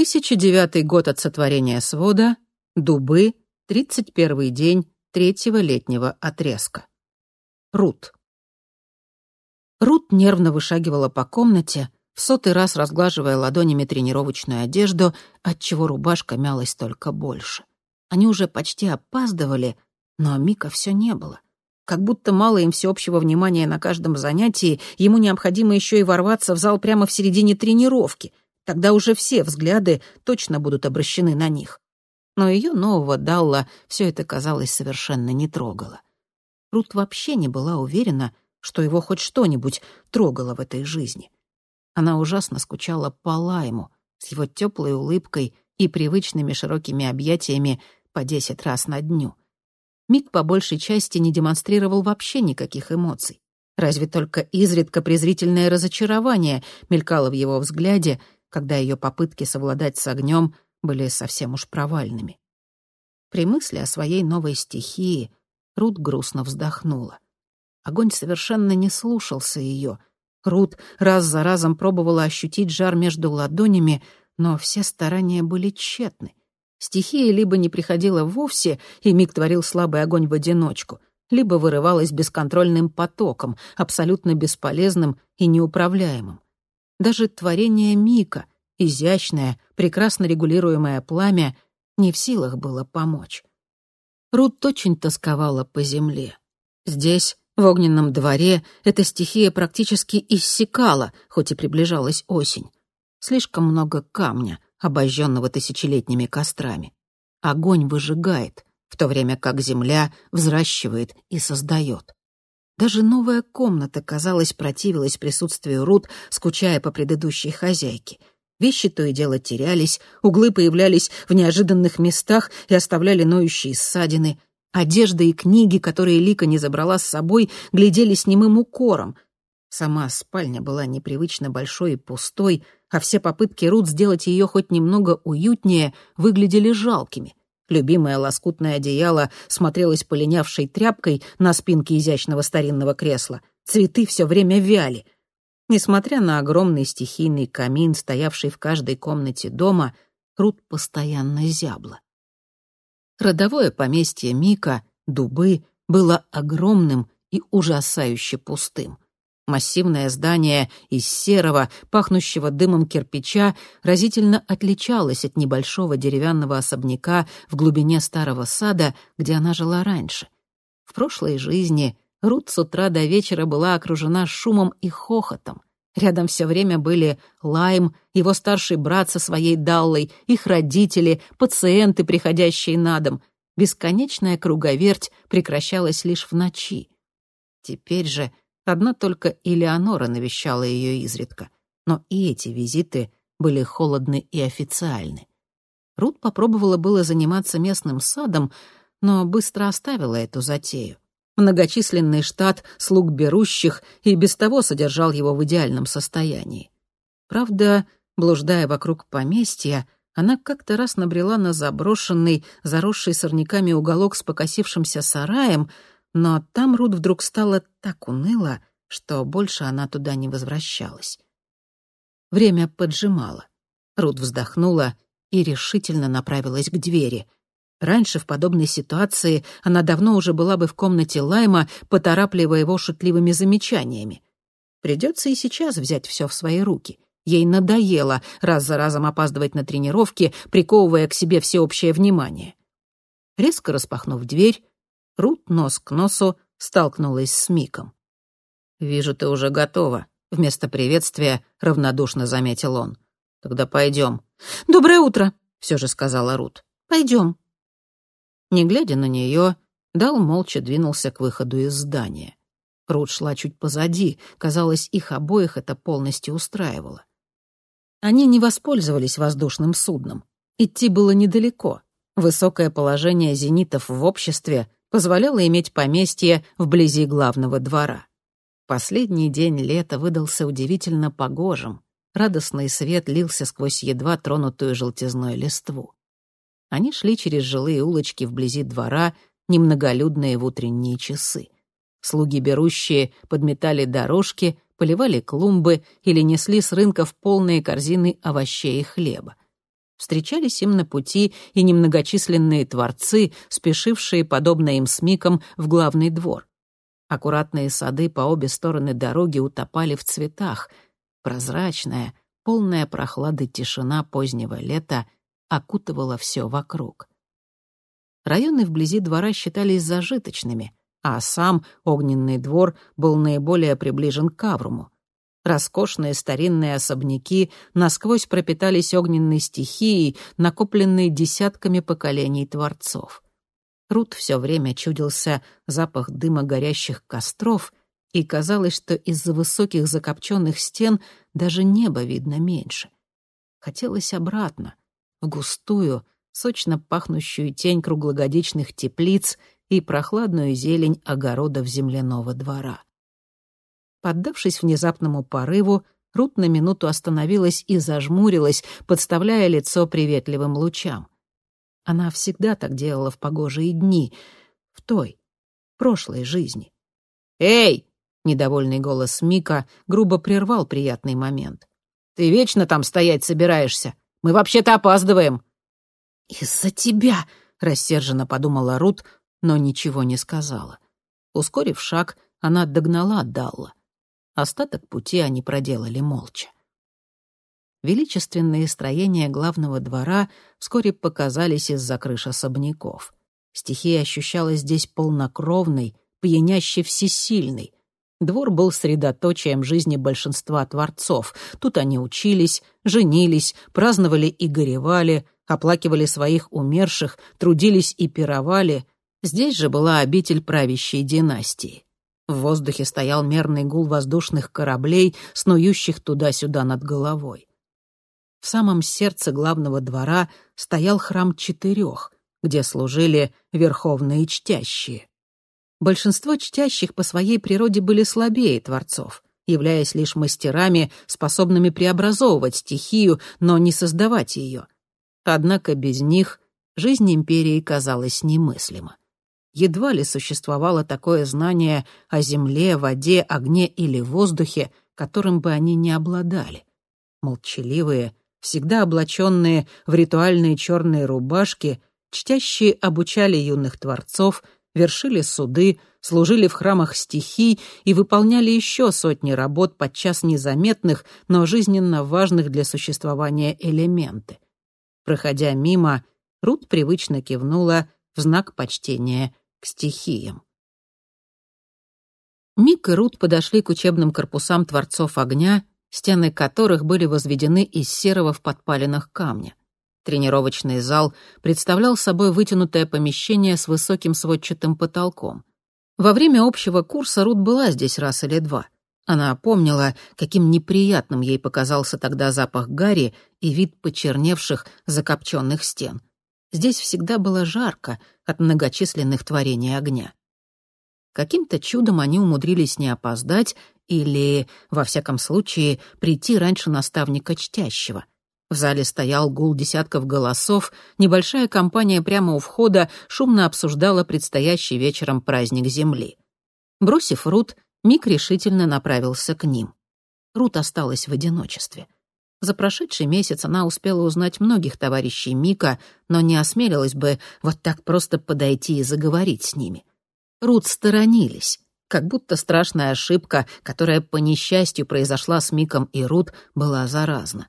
2009 год от сотворения свода, Дубы, 31 день третьего летнего отрезка. Рут. Рут нервно вышагивала по комнате, в сотый раз разглаживая ладонями тренировочную одежду, отчего рубашка мялась только больше. Они уже почти опаздывали, но Мика все не было. Как будто мало им всеобщего внимания на каждом занятии, ему необходимо еще и ворваться в зал прямо в середине тренировки. Тогда уже все взгляды точно будут обращены на них. Но ее нового Далла все это, казалось, совершенно не трогало. Рут вообще не была уверена, что его хоть что-нибудь трогало в этой жизни. Она ужасно скучала по Лайму, с его теплой улыбкой и привычными широкими объятиями по десять раз на дню. Мик по большей части не демонстрировал вообще никаких эмоций. Разве только изредка презрительное разочарование мелькало в его взгляде, когда ее попытки совладать с огнем были совсем уж провальными. При мысли о своей новой стихии Рут грустно вздохнула. Огонь совершенно не слушался ее. Рут раз за разом пробовала ощутить жар между ладонями, но все старания были тщетны. Стихия либо не приходила вовсе, и Мик творил слабый огонь в одиночку, либо вырывалась бесконтрольным потоком, абсолютно бесполезным и неуправляемым. Даже творение Мика, изящное, прекрасно регулируемое пламя, не в силах было помочь. Рут очень тосковала по земле. Здесь, в огненном дворе, эта стихия практически иссякала, хоть и приближалась осень. Слишком много камня, обожженного тысячелетними кострами. Огонь выжигает, в то время как земля взращивает и создает. Даже новая комната, казалось, противилась присутствию Рут, скучая по предыдущей хозяйке. Вещи то и дело терялись, углы появлялись в неожиданных местах и оставляли ноющие ссадины — Одежда и книги, которые Лика не забрала с собой, глядели с немым укором. Сама спальня была непривычно большой и пустой, а все попытки Рут сделать ее хоть немного уютнее выглядели жалкими. Любимое лоскутное одеяло смотрелось полинявшей тряпкой на спинке изящного старинного кресла. Цветы все время вяли. Несмотря на огромный стихийный камин, стоявший в каждой комнате дома, Рут постоянно зябла. Родовое поместье Мика, Дубы, было огромным и ужасающе пустым. Массивное здание из серого, пахнущего дымом кирпича, разительно отличалось от небольшого деревянного особняка в глубине старого сада, где она жила раньше. В прошлой жизни Рут с утра до вечера была окружена шумом и хохотом. Рядом все время были Лайм, его старший брат со своей Даллой, их родители, пациенты, приходящие на дом. Бесконечная круговерть прекращалась лишь в ночи. Теперь же одна только Элеонора навещала ее изредка, но и эти визиты были холодны и официальны. Рут попробовала было заниматься местным садом, но быстро оставила эту затею. Многочисленный штат слуг берущих и без того содержал его в идеальном состоянии. Правда, блуждая вокруг поместья, она как-то раз набрела на заброшенный, заросший сорняками уголок с покосившимся сараем, но там Рут вдруг стало так уныло, что больше она туда не возвращалась. Время поджимало. Рут вздохнула и решительно направилась к двери — Раньше в подобной ситуации она давно уже была бы в комнате Лайма, поторапливая его шутливыми замечаниями. Придется и сейчас взять все в свои руки. Ей надоело раз за разом опаздывать на тренировки, приковывая к себе всеобщее внимание. Резко распахнув дверь, Рут нос к носу столкнулась с Миком. «Вижу, ты уже готова», — вместо приветствия равнодушно заметил он. «Тогда пойдем». «Доброе утро», — все же сказала Рут. «Пойдем». Не глядя на нее, Дал молча двинулся к выходу из здания. Рут шла чуть позади, казалось, их обоих это полностью устраивало. Они не воспользовались воздушным судном. Идти было недалеко. Высокое положение зенитов в обществе позволяло иметь поместье вблизи главного двора. Последний день лета выдался удивительно погожим. Радостный свет лился сквозь едва тронутую желтизной листву. Они шли через жилые улочки вблизи двора, немноголюдные в утренние часы. Слуги берущие подметали дорожки, поливали клумбы или несли с рынков полные корзины овощей и хлеба. Встречались им на пути и немногочисленные творцы, спешившие, подобно им с Миком, в главный двор. Аккуратные сады по обе стороны дороги утопали в цветах. Прозрачная, полная прохлады тишина позднего лета окутывала все вокруг. Районы вблизи двора считались зажиточными, а сам огненный двор был наиболее приближен к Авруму. Роскошные старинные особняки насквозь пропитались огненной стихией, накопленной десятками поколений творцов. Рут все время чудился запах дыма горящих костров, и казалось, что из-за высоких закопченных стен даже небо видно меньше. Хотелось обратно, густую, сочно пахнущую тень круглогодичных теплиц и прохладную зелень огородов земляного двора. Поддавшись внезапному порыву, Рут на минуту остановилась и зажмурилась, подставляя лицо приветливым лучам. Она всегда так делала в погожие дни, в той, прошлой жизни. «Эй!» — недовольный голос Мика грубо прервал приятный момент. «Ты вечно там стоять собираешься? Мы вообще-то опаздываем!» «Из-за тебя!» — рассерженно подумала Рут, но ничего не сказала. Ускорив шаг, она догнала Далла. Остаток пути они проделали молча. Величественные строения главного двора вскоре показались из-за крыш особняков. Стихия ощущалась здесь полнокровной, пьяняще всесильной. Двор был средоточием жизни большинства творцов. Тут они учились, женились, праздновали и горевали, оплакивали своих умерших, трудились и пировали. Здесь же была обитель правящей династии. В воздухе стоял мерный гул воздушных кораблей, снующих туда-сюда над головой. В самом сердце главного двора стоял храм четырех, где служили верховные чтящие. Большинство чтящих по своей природе были слабее творцов, являясь лишь мастерами, способными преобразовывать стихию, но не создавать ее. Однако без них жизнь империи казалась немыслима едва ли существовало такое знание о земле, воде, огне или воздухе, которым бы они не обладали. Молчаливые, всегда облаченные в ритуальные черные рубашки, чтящие обучали юных творцов, вершили суды, служили в храмах стихий и выполняли еще сотни работ, подчас незаметных, но жизненно важных для существования элементы. Проходя мимо, Рут привычно кивнула в знак почтения к стихиям. Мик и Рут подошли к учебным корпусам Творцов Огня, стены которых были возведены из серого в подпалинах камня. Тренировочный зал представлял собой вытянутое помещение с высоким сводчатым потолком. Во время общего курса Рут была здесь раз или два. Она помнила, каким неприятным ей показался тогда запах гари и вид почерневших, закопченных стен. Здесь всегда было жарко от многочисленных творений огня. Каким-то чудом они умудрились не опоздать или, во всяком случае, прийти раньше наставника чтящего. В зале стоял гул десятков голосов, небольшая компания прямо у входа шумно обсуждала предстоящий вечером праздник Земли. Бросив Рут, Мик решительно направился к ним. Рут осталась в одиночестве — за прошедший месяц она успела узнать многих товарищей Мика, но не осмелилась бы вот так просто подойти и заговорить с ними. Рут сторонились, как будто страшная ошибка, которая по несчастью произошла с Миком и Рут, была заразна.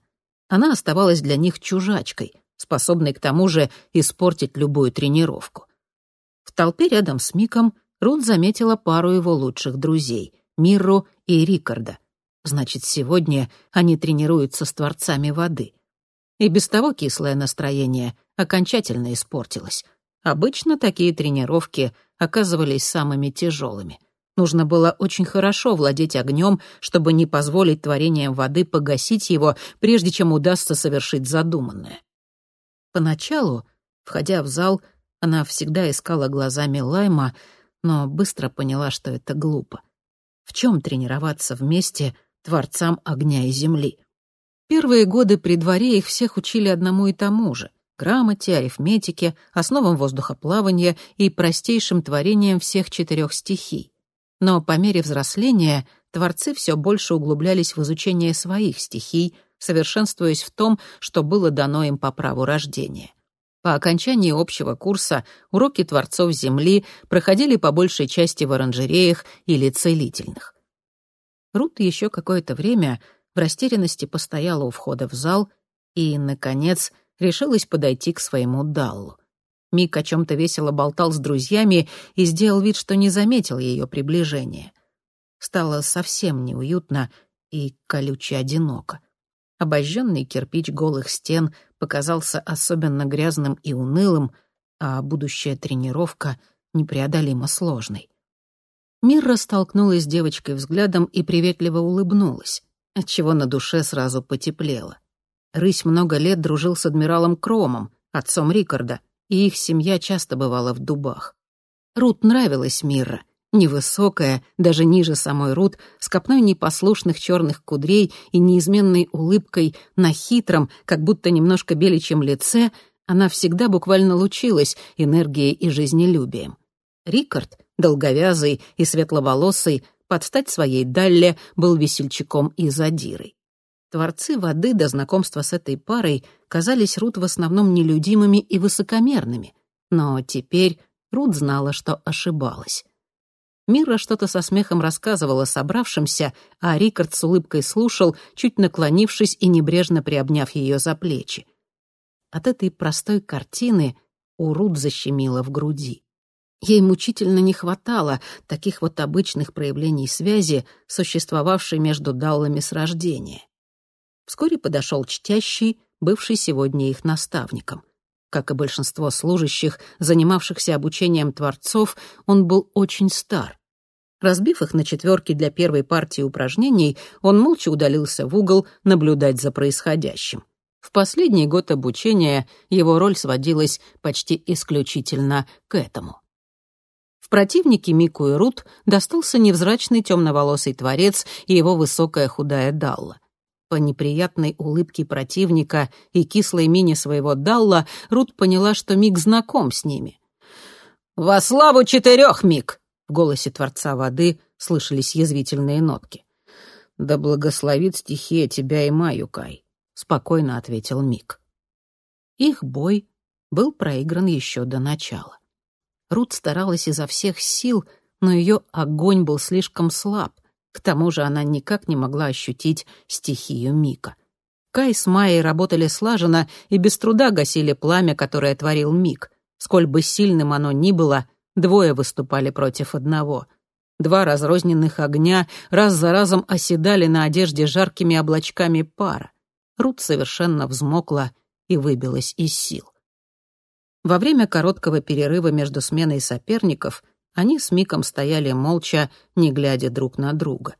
Она оставалась для них чужачкой, способной к тому же испортить любую тренировку. В толпе рядом с Миком Рут заметила пару его лучших друзей — Мирру и Рикарда — Значит, сегодня они тренируются с творцами воды. И без того кислое настроение окончательно испортилось. Обычно такие тренировки оказывались самыми тяжелыми. Нужно было очень хорошо владеть огнем, чтобы не позволить творениям воды погасить его, прежде чем удастся совершить задуманное. Поначалу, входя в зал, она всегда искала глазами Лайма, но быстро поняла, что это глупо. В чем тренироваться вместе — творцам огня и земли. Первые годы при дворе их всех учили одному и тому же — грамоте, арифметике, основам воздухоплавания и простейшим творениям всех четырех стихий. Но по мере взросления творцы все больше углублялись в изучение своих стихий, совершенствуясь в том, что было дано им по праву рождения. По окончании общего курса уроки творцов Земли проходили по большей части в оранжереях или целительных. Рут еще какое-то время в растерянности постояла у входа в зал и, наконец, решилась подойти к своему Даллу. Мик о чем-то весело болтал с друзьями и сделал вид, что не заметил ее приближения. Стало совсем неуютно и колюче одиноко. Обожженный кирпич голых стен показался особенно грязным и унылым, а будущая тренировка — непреодолимо сложной. Мирра столкнулась с девочкой взглядом и приветливо улыбнулась, отчего на душе сразу потеплело. Рысь много лет дружил с адмиралом Кромом, отцом Рикарда, и их семья часто бывала в дубах. Рут нравилась Мирра, невысокая, даже ниже самой Рут, с копной непослушных черных кудрей и неизменной улыбкой на хитром, как будто немножко беличьем лице, она всегда буквально лучилась энергией и жизнелюбием. Рикард, долговязый и светловолосый, под стать своей Далле, был весельчаком и задирой. Творцы воды до знакомства с этой парой казались Рут в основном нелюдимыми и высокомерными, но теперь Рут знала, что ошибалась. Мира что-то со смехом рассказывала собравшимся, а Рикард с улыбкой слушал, чуть наклонившись и небрежно приобняв ее за плечи. От этой простой картины у Рут защемило в груди. Ей мучительно не хватало таких вот обычных проявлений связи, существовавшей между Даллами с рождения. Вскоре подошел чтящий, бывший сегодня их наставником. Как и большинство служащих, занимавшихся обучением творцов, он был очень стар. Разбив их на четверки для первой партии упражнений, он молча удалился в угол наблюдать за происходящим. В последний год обучения его роль сводилась почти исключительно к этому. В противнике Мику и Рут достался невзрачный темноволосый творец и его высокая худая Далла. По неприятной улыбке противника и кислой мине своего Далла Рут поняла, что Мик знаком с ними. «Во славу четырех, Мик!» В голосе Творца воды слышались язвительные нотки. «Да благословит стихия тебя и Маю, Кай», — спокойно ответил Мик. Их бой был проигран еще до начала. Рут старалась изо всех сил, но ее огонь был слишком слаб. К тому же она никак не могла ощутить стихию Мика. Кай с Майей работали слаженно и без труда гасили пламя, которое творил Мик. Сколь бы сильным оно ни было, двое выступали против одного. Два разрозненных огня раз за разом оседали на одежде жаркими облачками пара. Рут совершенно взмокла и выбилась из сил. Во время короткого перерыва между сменой соперников они с Миком стояли молча, не глядя друг на друга.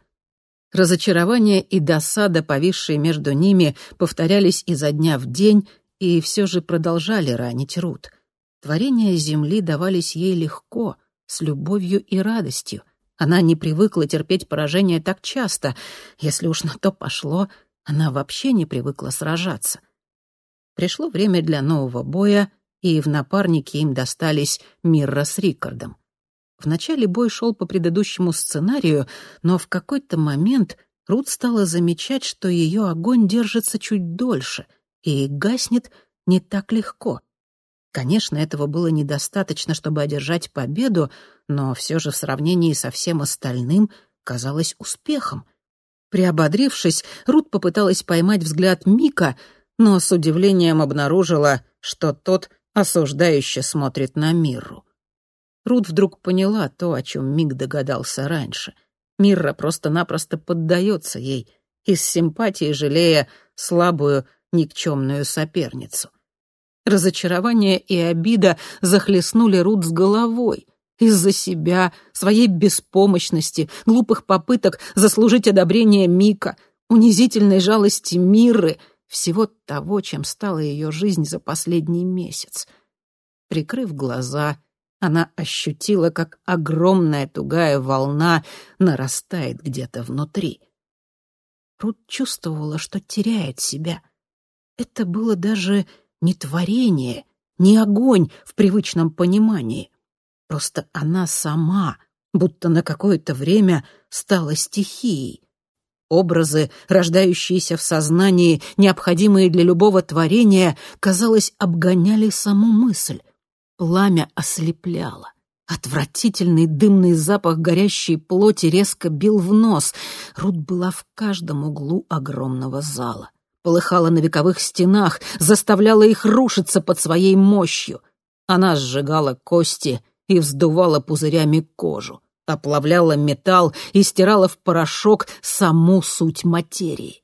Разочарование и досада, повисшие между ними, повторялись изо дня в день и все же продолжали ранить Рут. Творения земли давались ей легко, с любовью и радостью. Она не привыкла терпеть поражение так часто. Если уж на то пошло, она вообще не привыкла сражаться. Пришло время для нового боя, и в напарнике им достались Мирра с Рикардом. Вначале бой шел по предыдущему сценарию, но в какой-то момент Рут стала замечать, что ее огонь держится чуть дольше и гаснет не так легко. Конечно, этого было недостаточно, чтобы одержать победу, но все же в сравнении со всем остальным казалось успехом. Приободрившись, Рут попыталась поймать взгляд Мика, но с удивлением обнаружила, что тот осуждающе смотрит на Мирру. Рут вдруг поняла то, о чем Миг догадался раньше. Мирра просто-напросто поддается ей, из симпатии жалея слабую, никчемную соперницу. Разочарование и обида захлестнули Рут с головой. Из-за себя, своей беспомощности, глупых попыток заслужить одобрение Мика, унизительной жалости Мирры, всего того, чем стала ее жизнь за последний месяц. Прикрыв глаза, она ощутила, как огромная тугая волна нарастает где-то внутри. Рут чувствовала, что теряет себя. Это было даже не творение, не огонь в привычном понимании. Просто она сама, будто на какое-то время стала стихией. Образы, рождающиеся в сознании, необходимые для любого творения, казалось, обгоняли саму мысль. Пламя ослепляло. Отвратительный дымный запах горящей плоти резко бил в нос. Рут была в каждом углу огромного зала. Полыхала на вековых стенах, заставляла их рушиться под своей мощью. Она сжигала кости и вздувала пузырями кожу оплавляла металл и стирала в порошок саму суть материи.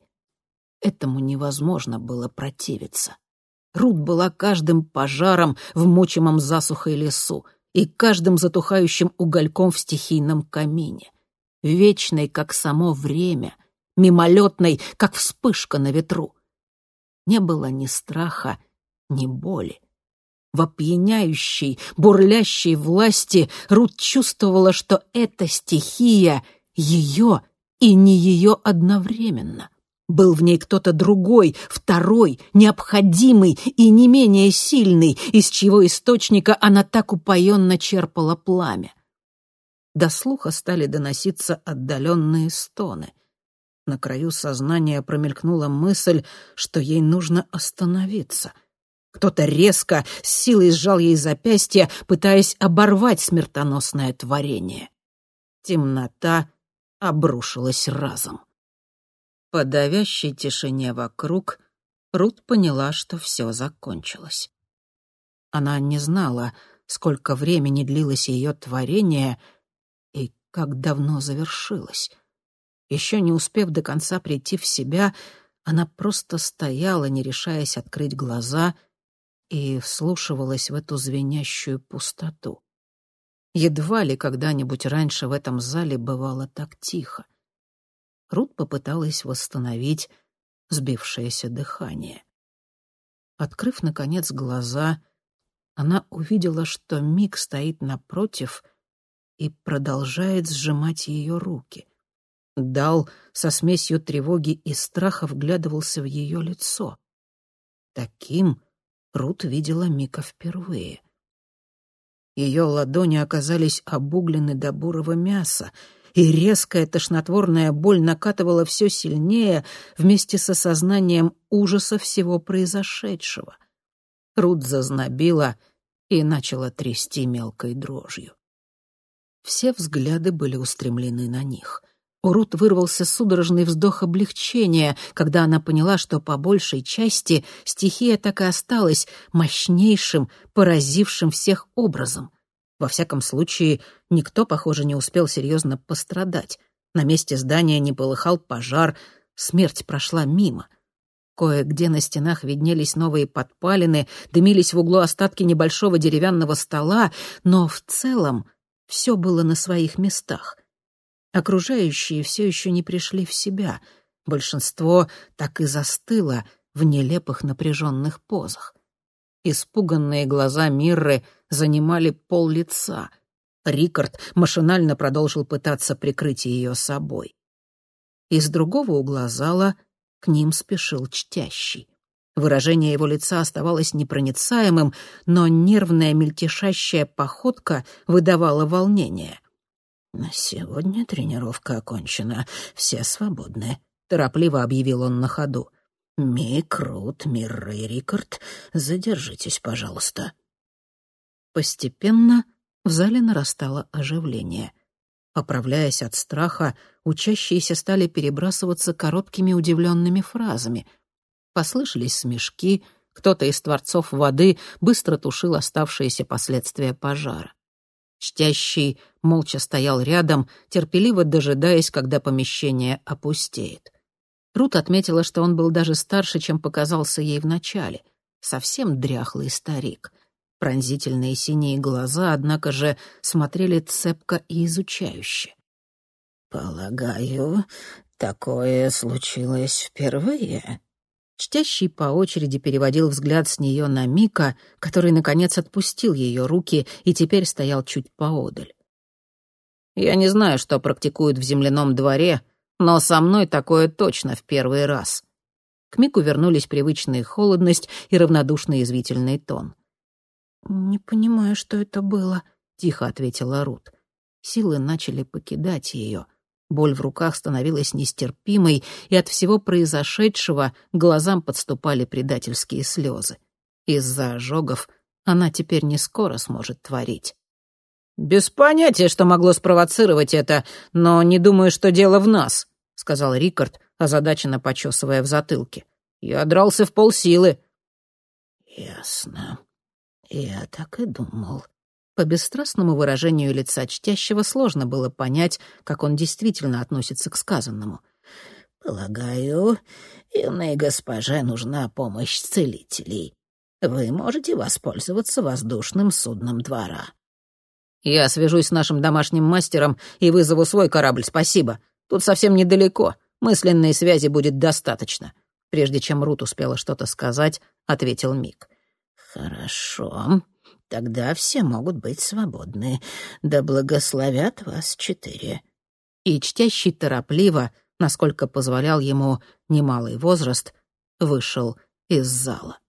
Этому невозможно было противиться. Рут была каждым пожаром в мучимом засухой лесу и каждым затухающим угольком в стихийном камине. Вечной, как само время, мимолетной, как вспышка на ветру. Не было ни страха, ни боли. В опьяняющей, бурлящей власти Рут чувствовала, что эта стихия ее и не ее одновременно. Был в ней кто-то другой, второй, необходимый и не менее сильный, из чьего источника она так упоенно черпала пламя. До слуха стали доноситься отдаленные стоны. На краю сознания промелькнула мысль, что ей нужно остановиться — кто-то резко, с силой сжал ей запястье, пытаясь оборвать смертоносное творение. Темнота обрушилась разом. По давящей тишине вокруг Рут поняла, что все закончилось. Она не знала, сколько времени длилось ее творение и как давно завершилось. Еще не успев до конца прийти в себя, она просто стояла, не решаясь открыть глаза — и вслушивалась в эту звенящую пустоту. Едва ли когда-нибудь раньше в этом зале бывало так тихо. Рут попыталась восстановить сбившееся дыхание. Открыв, наконец, глаза, она увидела, что Мик стоит напротив и продолжает сжимать ее руки. Дал со смесью тревоги и страха вглядывался в ее лицо. Таким Рут видела Мика впервые. Ее ладони оказались обуглены до бурого мяса, и резкая тошнотворная боль накатывала все сильнее вместе с осознанием ужаса всего произошедшего. Рут зазнобила и начала трясти мелкой дрожью. Все взгляды были устремлены на них. У Рут вырвался судорожный вздох облегчения, когда она поняла, что по большей части стихия так и осталась мощнейшим, поразившим всех образом. Во всяком случае, никто, похоже, не успел серьезно пострадать. На месте здания не полыхал пожар, смерть прошла мимо. Кое-где на стенах виднелись новые подпалины, дымились в углу остатки небольшого деревянного стола, но в целом все было на своих местах — Окружающие все еще не пришли в себя. Большинство так и застыло в нелепых напряженных позах. Испуганные глаза Мирры занимали пол лица. Рикард машинально продолжил пытаться прикрыть ее собой. Из другого угла зала к ним спешил чтящий. Выражение его лица оставалось непроницаемым, но нервная мельтешащая походка выдавала волнение. «На сегодня тренировка окончена. Все свободны», — торопливо объявил он на ходу. «Мик, Рут, Мирра и Рикард, задержитесь, пожалуйста». Постепенно в зале нарастало оживление. Оправляясь от страха, учащиеся стали перебрасываться короткими удивленными фразами. Послышались смешки, кто-то из творцов воды быстро тушил оставшиеся последствия пожара. Чтящий молча стоял рядом, терпеливо дожидаясь, когда помещение опустеет. Рут отметила, что он был даже старше, чем показался ей вначале. Совсем дряхлый старик. Пронзительные синие глаза, однако же, смотрели цепко и изучающе. «Полагаю, такое случилось впервые?» Чтящий по очереди переводил взгляд с нее на Мика, который, наконец, отпустил ее руки и теперь стоял чуть поодаль. «Я не знаю, что практикуют в земляном дворе, но со мной такое точно в первый раз». К Мику вернулись привычная холодность и равнодушный извительный тон. «Не понимаю, что это было», — тихо ответила Рут. Силы начали покидать ее. Боль в руках становилась нестерпимой, и от всего произошедшего глазам подступали предательские слезы. Из-за ожогов она теперь не скоро сможет творить. «Без понятия, что могло спровоцировать это, но не думаю, что дело в нас», — сказал Рикард, озадаченно почесывая в затылке. «Я дрался в полсилы». «Ясно. Я так и думал». По бесстрастному выражению лица чтящего сложно было понять, как он действительно относится к сказанному. «Полагаю, юной госпоже нужна помощь целителей. Вы можете воспользоваться воздушным судном двора». «Я свяжусь с нашим домашним мастером и вызову свой корабль, спасибо. Тут совсем недалеко, мысленной связи будет достаточно». Прежде чем Рут успела что-то сказать, ответил Мик. «Хорошо. Тогда все могут быть свободны. Да благословят вас четыре». И чтящий торопливо, насколько позволял ему немалый возраст, вышел из зала.